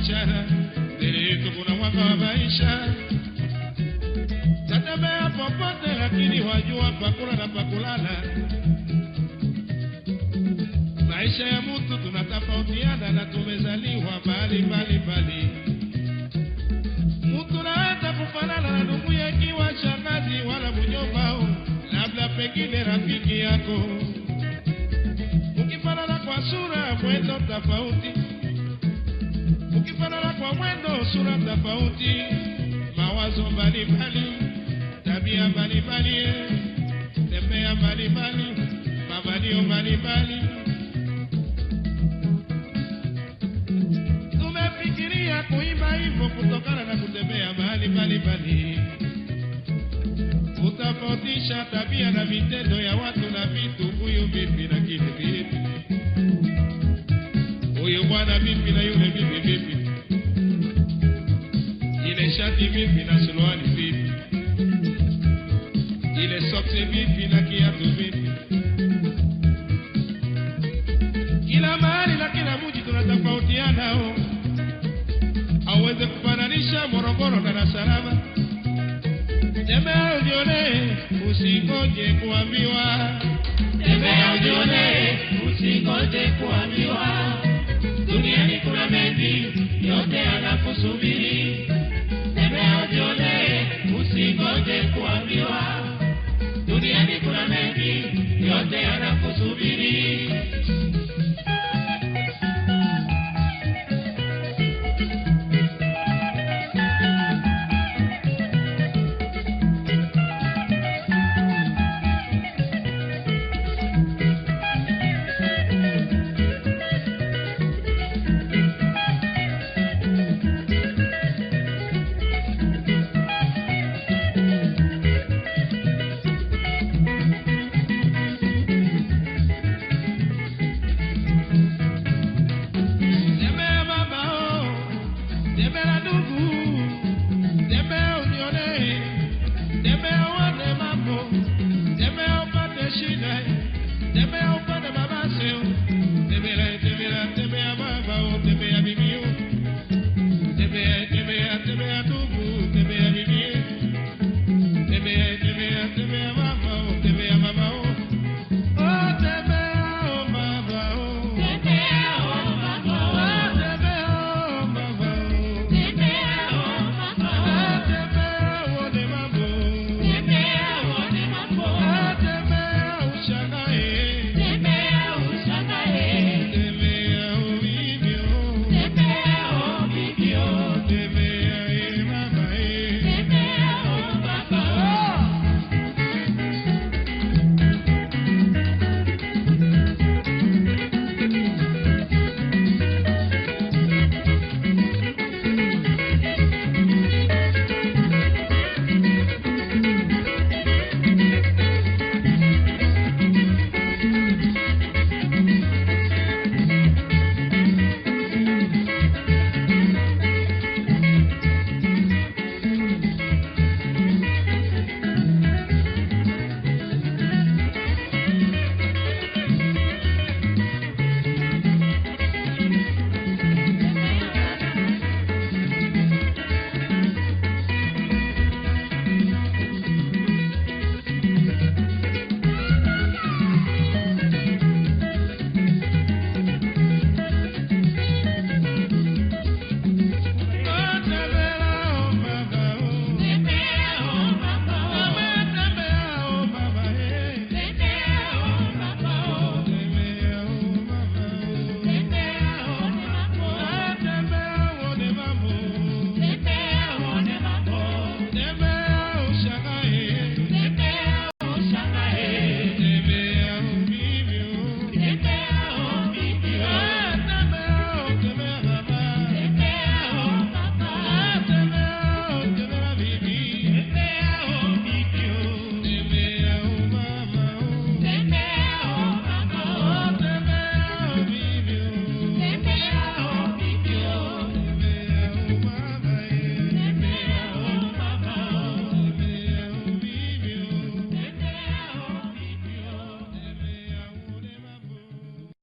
biashara dereko kuna mwanga wa maisha. Tatembea popote lakini wajua pakula na pakulala maisha ya mutu tunatofautiana na tumezaliwa mbali mbali mbali. Mtu naweza kufanana na ndugu yakiwa shangazi wala mnyumbao labda pengine rafiki yako. Ukifanana kwa sura mwendo tofauti. Ukifanana kwa mwendo, sura tofauti, mawazo mbalimbali, tabia mbalimbali, tembea mbalimbali, mavalio mbalimbali. Tumefikiria kuimba hivyo kutokana na kutembea mahali mbalimbali, kutofautisha tabia na vitendo ya watu na vitu. Bwana vipi na yule vipi vipi, ile shati vipi na suruali vipi, ile soksi vipi na kiatu vipi. Kila mahali na kila mji tunatofautiana oh hauwezi kufananisha Morogoro na Dar es Salaam. Tembea ujione, usingoje kuambiwa. Tembea ujione, usingoje kuambiwa.